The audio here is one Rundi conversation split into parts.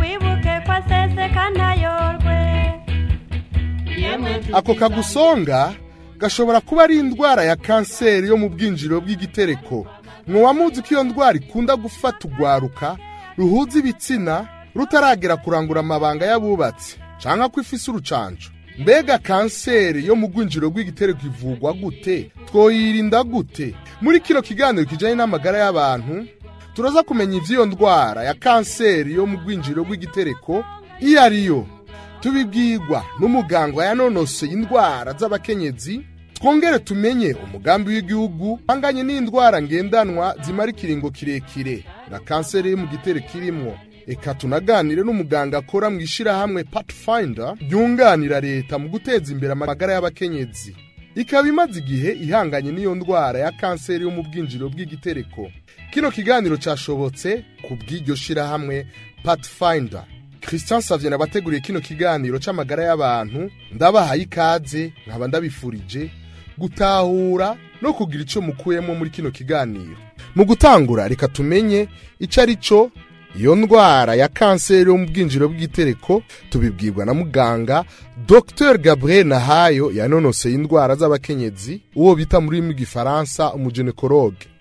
wibuke ko aseseka ntayorwe ako kagusonga gashobora kuba ari indwara ya kanseri yo mu bwinjiriro bw'igitereko muwamuzi ko iyo ndwara ikunda gufata ugwaruka ruhuza ibitsina rutaragera kurangura amabanga y'abubatsi cyangwa ko ifise urucanco mbega kanseri yo mu rwinjiro rw'igitereko ivugwa gute twoyirinda gute muri kino kiganiro kijyanye n'amagara y'abantu turaza kumenya iby'iyo ndwara ya kanseri yo mu rwinjiro rw'igitereko iyo ari yo tubibwirwa n'umuganga yanonose indwara z'abakenyezi twongere tumenye umugambi w'igihugu uhanganye n'indwara ngendanwa zimara ikiringo kirekire na kanseri iri mu gitero kirimo reka tunaganire n'umuganga akora mu ishyirahamwe pathfinder ryunganira leta mu guteza imbere amagara y'abakenyezi ikaba imaze igihe ihanganye n'iyo ndwara ya kanseri yo mu bwinjiriro bw'igitereko kino kiganiro cyashobotse ku bw'iryo shyirahamwe pathfinder christian savye nabateguriye kino kiganiro cy’amagara y'abantu ndabahaye ikaze nkaba ndabifurije gutahura no kugira icyo mukuyemo muri kino kiganiro mu gutangura reka tumenye icyo ari cyo iyo ndwara ya kanseri yo mu bwinjiro bw'itereko tubibwirwa na muganga dr gabriel nahayo yanonoseye indwara z'abakenyezi uwo bita mu rurimi rw'ifaransa umujenekoroge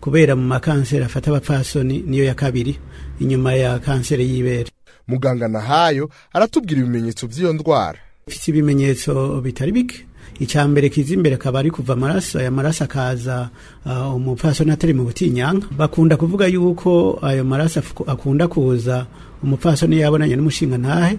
kubera mu makanseri afata abapfasoni niyo ya kabiri inyuma ya kanseri y'ibere muganga nahayo aratubwira ibimenyetso by'iyo ndwara ifite ibimenyetso bitari bike icya mbere kiza imbere akaba ari kuva amaraso aya maraso akaza uh, umupfasoni atari mu butinyanka bakunda kuvuga yuko ayo maraso akunda kuza umupfasoni yabonanye n'umushinga ntahe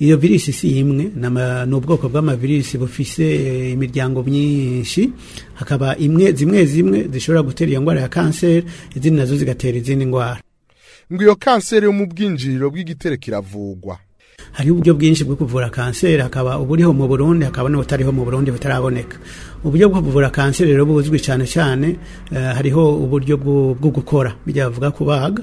iyo virisi si imwe ni ubwoko bw'amavirisi bufise eh, imiryango myinshi hakaba imwe zimwe zimwe zishobora gutera iyo ndwara ya kanseri izindi nazo zigatera izindi ndwara ngo iyo kanseri yo mu bwinjiriro bw'igitero kiravugwa Hari uburyo bwinshi bwo kuvura kanseri hakaba uburiho mu burundi hakaba n'ubutariho mu burundi butaraboneka uburyo bwo kuvura kanseri rero buzwi cyane cyane eh, hariho uburyo bwo gukora byavuga kubaga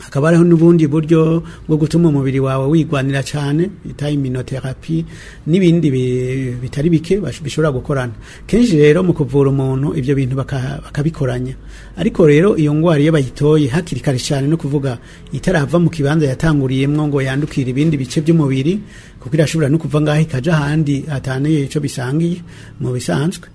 hakaba hariho n'ubundi buryo bwo gutuma umubiri wawe wigwanira cyane bita iminoterapi n'ibindi bitari bike bishobora gukorana kenshi rero mu kuvura umuntu ibyo bintu bakabikoranya ariko rero iyo ngwara iyo bayitoye hakiri kare cyane no kuvuga itarava mu kibanza yatanguriyemo ngo yandukire ibindi bice by'umubiri kuko irashobora no kuva ngaho ikaja ahandi hataneye icyo bisangiye mu bisanzwe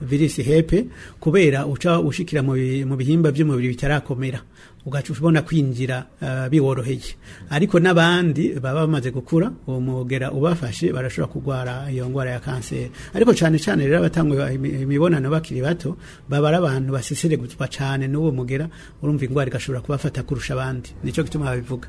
virusi hepe e, kubera uca ushikira mu bihimba by'umubiri bitarakomera ugaca ubona kwinjira eh, biboroheye ariko n'abandi baba bamaze gukura uwo ubafashe barashobora kugwara iyo ngwara ya kanseri ariko cyane cyane rero abatanga imibonano bakiri bato baba ari abantu basesereguzwa cyane n'uwo mugera urumva indwara igashobora kubafata kurusha abandi nicyo gituma babivuga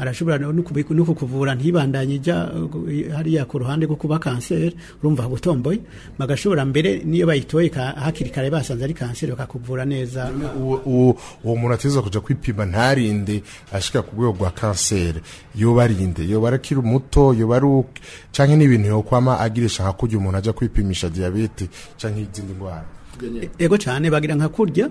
arashobora no kukuvura ntibandanye ijya hariya ku ruhande rwo kuba kanseri urumva gutomboye bagashobora mbere niyo bayitoye hakiri kare basanze ari kanseri bakakuvura neza uwo muntu ateza kujya kwipima ntarinde ashika ku rwego rwa kanseri yobarinde yoba arakiri muto yoba ari cyangwa n'ibintu yokwama agirisha nka kurya umuntu ajya kwipimisha diyabete cyangwa izindi ndwara ego cyane bagira nka kurya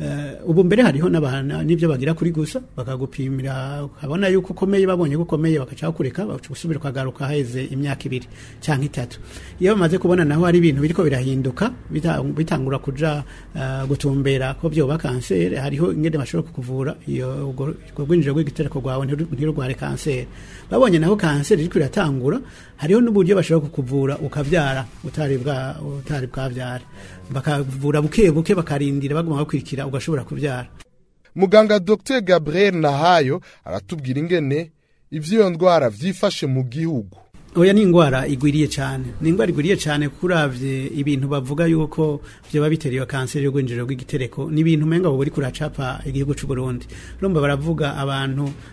Eh, ubu mbere hariho n'abantu n'ibyo bagira kuri gusa bakagupimira ukabona yuko ukomeye babonye ko ukomeye bakacaho kureka usubira ukagaruka haheze imyaka ibiri cyangwa itatu iyo bamaze kubona naho hari ibintu biriko birahinduka bitangura kuja eh, gutumbera ko byoba kanseri hariho ingene bashobora kukuvura iyo rwinjiro rw'igitereko rwawe ntirurware kanseri babonye naho kanseri iriko iratangura hariho n'uburyo bashobora kukuvura ukavyara utari bwavyara bakavura buke buke bakarindira baguma bakurikira ugashobora kubyara muganga dr gabriel nahayo aratubwira ingene iby'iyo ndwara byifashe mu gihugu oya ni indwara igwiriye cyane ni indwara igwiriye cyane kurabye ibintu bavuga yuko byaba bitera iyo kanseri y'urwinjiriro rw'igitereko ni ibintu umenga uba uri kuracapa igihugu cy'u burundi urumva baravuga abantu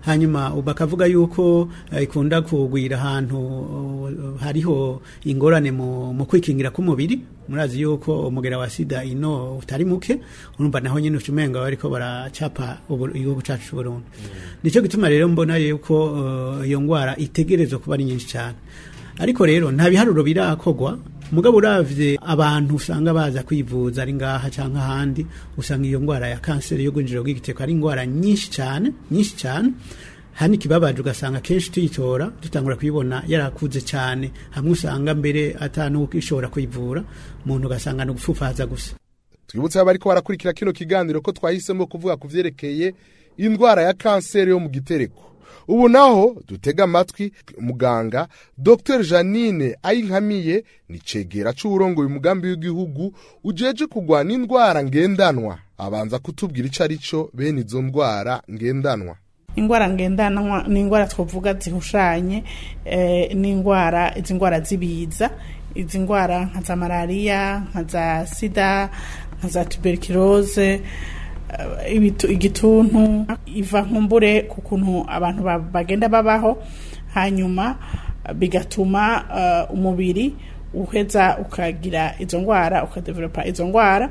hanyuma bakavuga yuko eh, ikunda kugwira ahantu eh, hariho ingorane mu kwikingira k'umubiri murazi yuko umugera wa sida ino utari muke urumva naho nyine ucumenga bariko baracapa igihugu cacu Burundi mm. nico gituma rero mbona yuko eh, iyo ngwara itegerezwa kuba ari nyinshi cyane ariko rero nta biharuro birakogwa mugabo uravye abantu usanga baza kwivuza ari ngaha canke ahandi usanga iyo ngwara ya kanseri yo gwinjira gw'igiteko ari ingwara nyinshi cyane nyinshi cyane hani kibabaje ugasanga kenshi tuyitora dutangura kuyibona yarakuze cyane hamwe usanga mbere atanu ishobora kwivura umuntu ugasanga no gupfufaza gusa twibutse abari ko barakurikira kino kiganiro ko twahisemo kuvuga ku indwara ya kanseri yo mu gitereko ubu naho dutega amatwi muganga dr janine ayinkamiye ni cegera cy'uburongo uyu mugambi w'igihugu ujeje kugwa n'indwara ngendanwa abanza kutubwira icyo ari cyo bene izo ndwara ngendanwa indwara ngendanwa ni indwara twavuga zihushanye eh, ni indwara izi ndwara z'ibiza izi ndwara nka za malariya nka za sida nka za tuberikirose Eh, igituntu iva nkumbure ku kuntu abantu bagenda babaho hanyuma eh, bigatuma eh, umubiri uheza ukagira izo ndwara ukadeveropa izo ndwara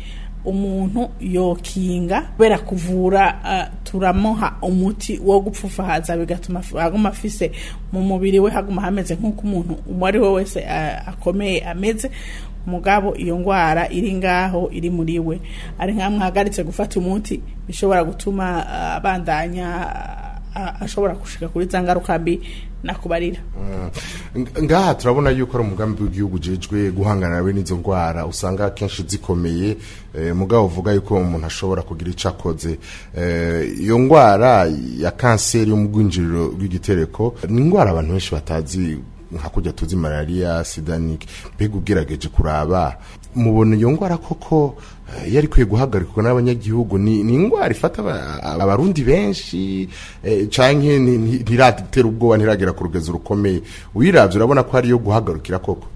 umuntu yokinga kubera kuvura uh, turamuha umuti wo gupfufahaza bigatuma aguma afise mu mubiri we haguma hameze nk'uko umuntu uwo ari we wese uh, akomeye ameze umugabo iyo ndwara iri ngaho iri muri we ari nka gufata umuti bishobora gutuma uh, abandanya ashobora gushika kuri za ngaruka mbi nakubarira mm. ngaha turabona yuko ari umugambi w'igihugu ugejwe guhangana nawe n'izo ndwara usanga akenshi zikomeye eh, mugabo uvuga yuko umuntu ashobora kugira icyo akoze eh, iyo ndwara ya kanseri y'umugwinjiriro w'igitereko ni indwara abantu benshi batazi nka kujya tuzi malariya sidanike mbega ubwirageje kuraba mubona iyo ndwara koko eh, yari ikwiye guhagarikwa n'abanyagihugu ni indwara ifata abarundi benshi eh, cyangwa ntiratera ubwoba ntiragera ku rugezo rukomeye uyirabye urabona ko ari iyo guhagarukira koko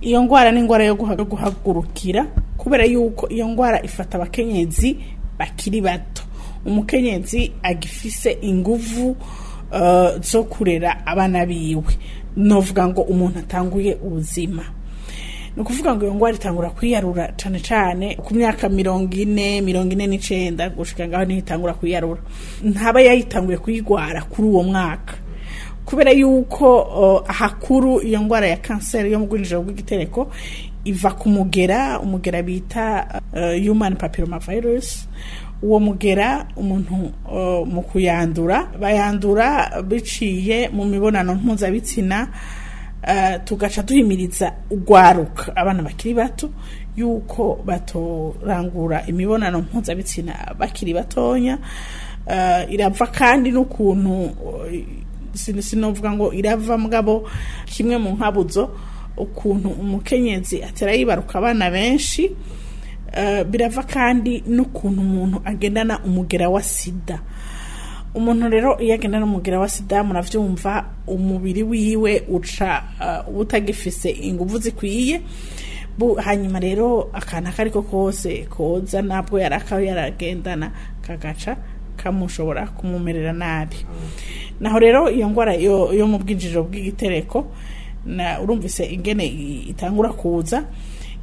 iyo ndwara ni indwara yo guhagurukira kubera yuko iyo ndwara ifata abakenyezi bakiri bato umukenyezi agifise inguvu eh, zo kurera abana biwe novuga ngo umuntu atanguye ubuzima ni ukuvuga ngo iyo ngwara itangura kwiyarura cyane cyane ku myaka mirongo ine mirongo ine n'icyenda gushika ngaho niho itangura kwiyarura ntaba yayitanguye kuyirwara kuri uwo mwaka kubera yuko ahakuru iyo ndwara ya kanseri yo mu rwinjiriro rw'igitereko iva ku mugera umugera bita human papilloma uwo mugera umuntu mu kuyandura bayandura biciye mu mibonano mpuzabitsina Eh, tugaca duhimiriza ugwaruka abana bakiri bato yuko batorangura imibonano mpuzabitsina bakiri batonya eh, irava kandi n'ukuntu sinovuga ngo irava mugabo kimwe mu nkabuzo ukuntu umukenyezi atera yibaruka abana benshi eh, birava kandi n'ukuntu umuntu agendana umugera wa sida umuntu rero iyo agenda n'umugira wa sida murabyumva umubiri wiwe uca uh, utagifise ingufu zikwiye hanyuma rero akana ako ariko kose koza ntabwo yari yaragendana kagaca kamushobora kumumerera nabi naho rero iyo ndwara yo mu bwinjiriro bw'igitereko urumvise ingene itangura kuza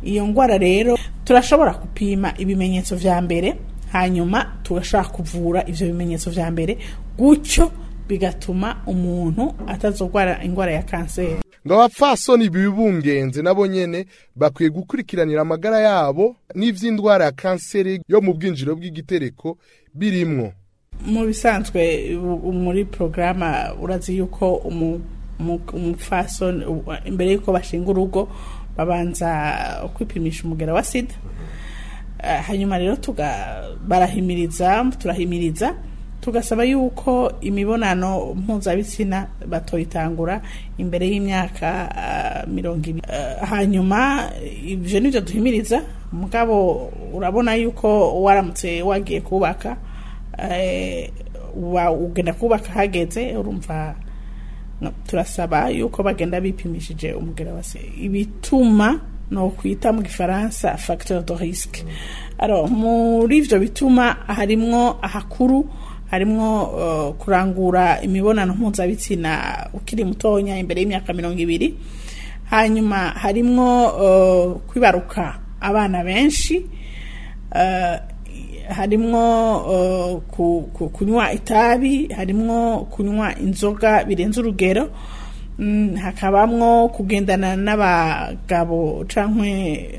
iyo ndwara rero turashobora gupima ibimenyetso bya mbere hanyuma turashaka kuvura ibyo bimenyetso bya mbere gutyo bigatuma umuntu atazarwara indwara ya kanseri ngo abapfasoni bibungenze nabo nyine bakwiye gukurikiranira amagara yabo n'iby'indwara ya kanseri yo mu bwinjiro bw'igitereko birimwo mu bisanzwe muri porogaramu urazi yuko umupfasoni imbere y'uko bashinga urugo babanza kwipimisha umugera wa sida Eh, hanyuma rero barahimiriza turahimiriza tugasaba yuko imibonano mpuzabitsina batoyitangura imbere y'imyaka eh, mirongo ibiri eh, hanyuma ibyo nibyo duhimiriza mugabo urabona yuko waramutse wagiye kubaka ugenda kubaka hageze urumva turasaba yuko bagenda bipimishije umugera wa se ibituma ni nokwita mu gifaransa facteur de risque muri ibyo bituma harimwo ahakuru harimwo uh, kurangura imibonano mpuzabitsina ukiri mutonya imbere y'imyaka mirongo ibiri hanyuma harimo uh, kwibaruka abana benshi uh, harimwo uh, kunywa itabi harimo kunywa inzoga birenze urugero Mm, hakabamwo kugendana n'abagabo cyangwa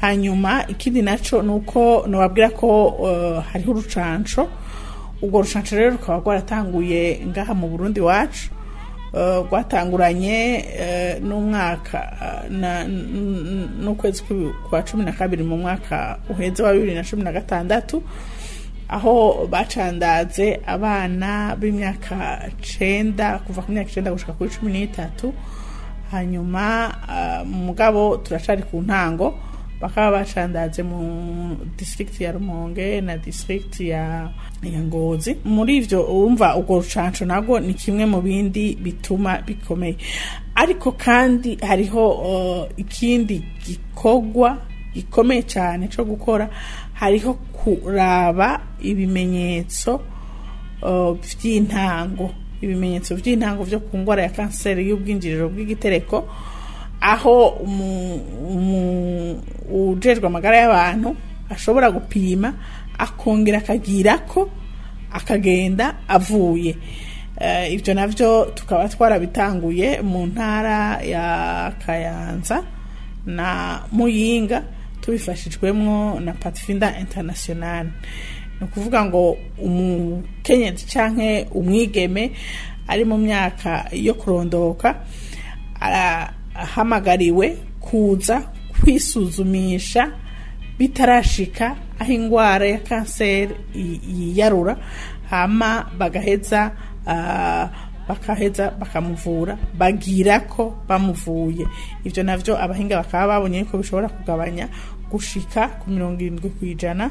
hanyuma ikindi nacyo ni uko nababwira ko eh, hariho urucanco urwo rucanco rero rukaba rwaratanguye ngaha mu burundi wacu eh, rwatanguranye eh, n'umwaka n'ukwezi kwa cumi na kabiri mu mwaka uheze wa bibiri na cumi na gatandatu aho bacandaze abana b'imyaka cenda kuva ku myaka icenda gushika kuri cumi n'itatu hanyuma ah, mugabo turacari ku ntango bakaba bacandaje mu district ya Rumonge na district ya ya muri ibyo wumva ubwo rucanco nago ni kimwe mu bindi bituma bikomeye ariko kandi hariho oh, ikindi gikogwa gikomeye cyane cyo gukora hariho kuraba ibimenyetso by'intango oh, ibimenyetso by'intango byo ku ndwara ya kanseri y'ubwinjiriro bw'igitereko aho ujejwe amagara y'abantu ashobora gupima akongera akagira ko akagenda avuye eh, ibyo nabyo tukaba twarabitanguye mu ntara ya kayanza na muyinga tubifashijwemo na patifinda interinasiyonari ni ukuvuga ngo umukenyezi cyangwa umwigeme ari mu myaka yo kurondoka arahamagariwe kuza kwisuzumisha bitarashika aho indwara ya kanseri yiyarura hama bagaheza bakaheza bakamuvura bagira ko bamuvuye ibyo nabyo abahinga bakaba babonye ko bishobora kugabanya gushika ku mirongo irindwi ku ijana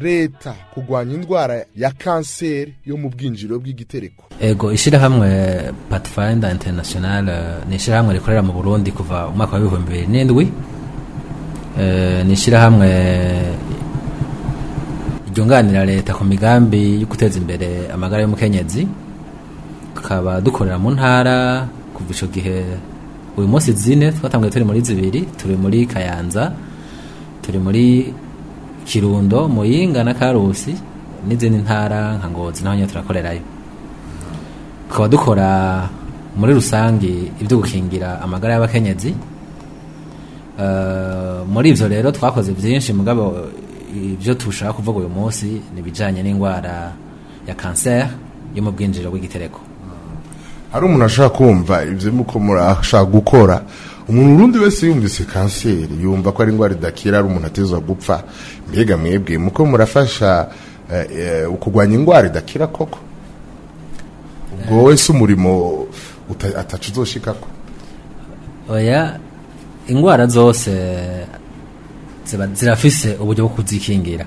leta kurwanya indwara ya kanseri yo mu bwinjiriro bw'igitereko ego ishyirahamwe patifayinda interinasiyonari eh, ni ishyirahamwe rikorera mu burundi kuva mu mwaka w'ibihumbi bibiri n'indwi eh, ni ishyirahamwe ryunganira leta ku migambi yo guteza imbere amagara y'umukenyezi tukaba dukorera mu ntara kuva icyo gihe uyu munsi zine twatangiye turi muri zibiri turi muri kayanza turi muri kirundo muyinga na karusi n'izindi ntara nka ngozi naho turakorerayo tukaba dukora muri rusange ibyo gukingira amagara y'abakenyezi eh, muri ibyo rero twakoze byinshi mugabo ibyo tushaka kuvuga uyu munsi ni ibijyanye n'indwara ya kanseri yo mu bwinjiriro bw'igitereko hari umuntu ashaka kumva ibyo muko ashaka gukora umuntu urundi wese yumvise kanseri yumva ko ari indwara idakira ari umuntu ateza gupfa mbega mwebwe muko murafasha eh, eh, kurwanya indwara idakira koko ubwo eh. wese umurimo atacu uzoshikako oya indwara zose zirafise uburyo bwo kuzikingira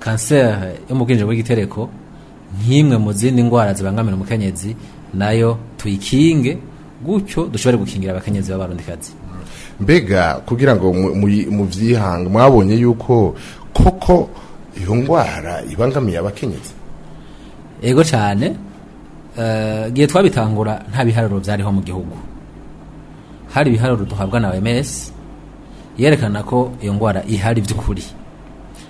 kanseri yo mu bwinjire bw'igitereko nk'imwe mu zindi ndwara zibangamira umukenyezi nayo tuyikinge gutyo dushobore gukingira abakenyezi b'abarundikazi mbega kugira ngo mubyihange mwabonye yuko koko iyo ndwara ibangamiye abakenyezi yego cyane eh, igihe twabitangura nta biharuro byariho mu gihugu hari ibiharuro duhabwa na oms yerekana ko iyo ndwara ihari by'ukuri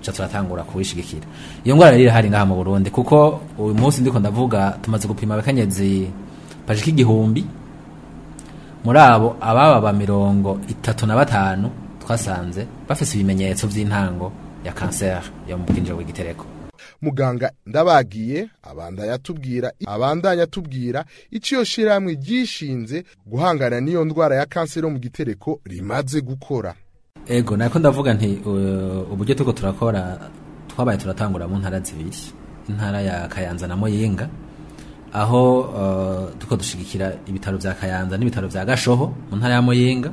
cha turatangura kuwishigikira iyo ngwara irahari ngaha mu burundi kuko uyu munsi ndiko ndavuga tumaze gupima abakenyezi baje igihumbi muri abo ababa ba mirongo itatu na batanu twasanze bafite ibimenyetso by'intango ya kanseri yo mu bwinjiro bw'igitereko muganga ndabagiye abanda yatubwira abandanya atubwira iciyo shirahamwe ryishinze guhangana n'iyo ndwara ya kanseri yo mu gitereko rimaze gukora ego nako ndavuga nti uh, uburyo turiko turakora twabaye turatangura mu ntara zibiri intara ya kayanza na muyinga aho tuko uh, dushyigikira ibitaro bya kayanza n'ibitaro bya gashoho mu ntara ya muyenga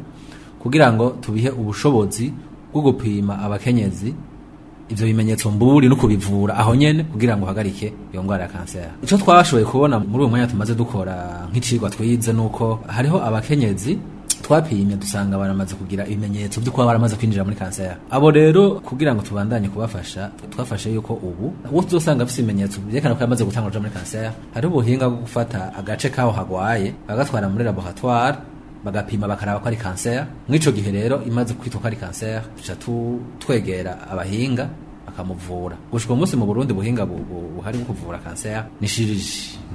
kugira ngo tubihe ubushobozi bwo gupima abakenyezi ibyo bimenyetso mburi no kubivura aho nyene kugira ngo hagarike iyo ndwara ya kanseri icyo twashoboye kubona muri uyu mwanya tumaze dukora nk'icigwa twize uko hariho abakenyezi twapeye dusanga baramaze kugira ibimenyetso byo baramaze kwinjira muri kanseri abo rero kugira ngo tubandanye kubafasha twafashe yuko ubu uwo tuzosanga afite ibimenyetso byerekana ko yamaze gutangwa muri kanseri hariho ubuhinga bwo gufata agace kaho hagwaye bagatwara muri laboratware bagapima bakaraba ko ari kanseri mw'ico gihe rero imaze kwitwa ko ari kanseri tuca twegera abahinga akamuvura gushika umunsi mu Burundi buhinga buhari bwo kuvura kanseri ni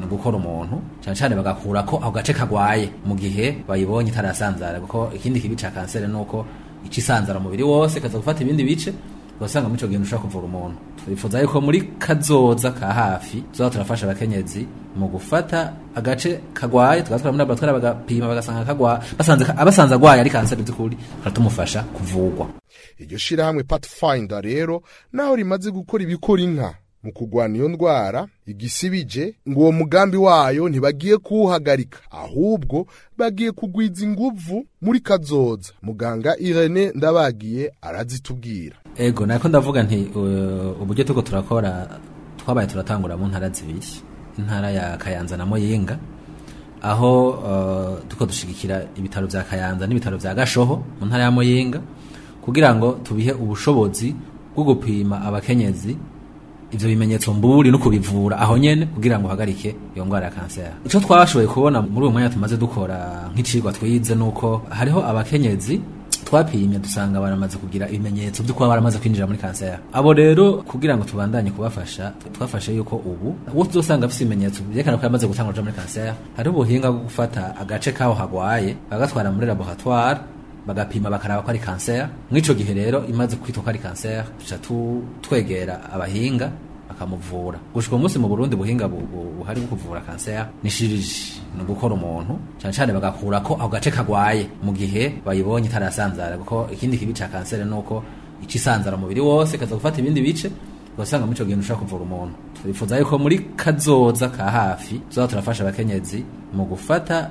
ni gukora umuntu cyane cyane bagakura ko ako gace kagwaye mu gihe bayibonye itarasanzara kuko ikindi kibi cya kanseri nuko ica isanzara umubiri wose kaza gufata ibindi bice wasanga muco genda ushaka kuvura umuntu twifuza yuko muri kazoza ka hafi tuza turafasha abakenyezi mu gufata agace kagwaye tugatwara muri laboratoire bagapima bagasanga kagwaye basanze agwaye ari kanseri by'ukuri haratumufasha kuvugwa iryo shirahamwe pathfinder rero naho rimaze gukora ibikora inka mu kugwana iyo ndwara igisibije ngo uwo mugambi wayo ntibagiye kuwuhagarika ahubwo bagiye kugwiza inguvu muri kazoza muganga irene ndabagiye arazitubwira ego nako ndavuga nti uburyo tuko turakora twabaye turatangura mu ntara zibiri intara ya kayanza na muyinga aho uh, tuko dushigikira ibitaro bya kayanza n'ibitaro bya gashoho mu ntara ya muyinga kugira ngo tubihe ubushobozi bwo gupima abakenyezi ibyo bimenyetso mburi no kubivura aho nyine kugira ngo hagarike iyo ngwara ya kanseri icyo twashoboye kubona muri uwo mwanya tumaze dukora nk'icigwa twize nuko hariho abakenyezi twapimye dusanga baramaze kugira ibimenyetso byo kuba baramaze kwinjira muri kanseri abo rero kugira ngo tubandanye kubafasha twafashe yuko ubu uwo tuzosanga afite ibimenyetso byerekana ko yamaze gutangwa muri kanseri hari ubuhinga bwo gufata agace kaho hagwaye bagatwara muri laboratware bagapima bakaraba ko ari kanseri mw'ico gihe rero imaze kwitwa ko ari kanseri tuca twegera abahinga akamuvura gushika umunsi mu Burundi buhinga buhari bwo kuvura kanseri nishirije ni gukora umuntu cyane cyane bagakura ko ako gace kagwaye mu gihe bayibonye itarasanzara kuko ikindi kibi ca kanseri nuko icisanzara umubiri wose kaza gufata ibindi bice ugasanga muri ico gihe ushaka kuvura umuntu turifuza yuko muri kazoza ka hafi tuzaba turafasha abakenyezi mu gufata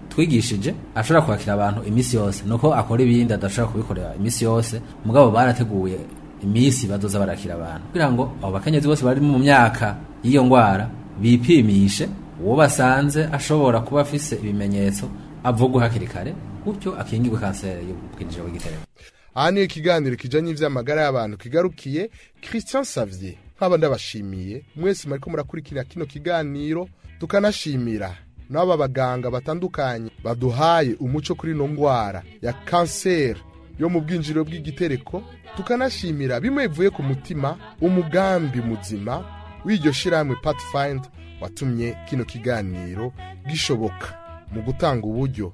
twigishije ashobora kwakira abantu iminsi yose nuko akora ibindi adashobora kubikorera iminsi yose mugabo barateguye iminsi badoza barakira abantu kugira ngo abo bakenyezi bose bari mu myaka y'iyo ndwara bipimishe uwo basanze ashobora kuba afise ibimenyetso avugwa hakiri kare gutyo akingirwe kanseri y'ubwinjira bw'igitereko aha ni ikiganiro kijyanye iby'amagara y'abantu kigarukiye christian savye nk'aba ndabashimiye mwese muriko murakurikira kino kiganiro tukanashimira n'aba baganga batandukanye baduhaye umuco kuri ino ndwara ya kanseri yo mu bwinjiriro bw'igitereko tukanashimira bimwe bivuye ku mutima umugambi muzima w'iryo shyirahamwe patifayindi watumye kino kiganiro gishoboka mu gutanga uburyo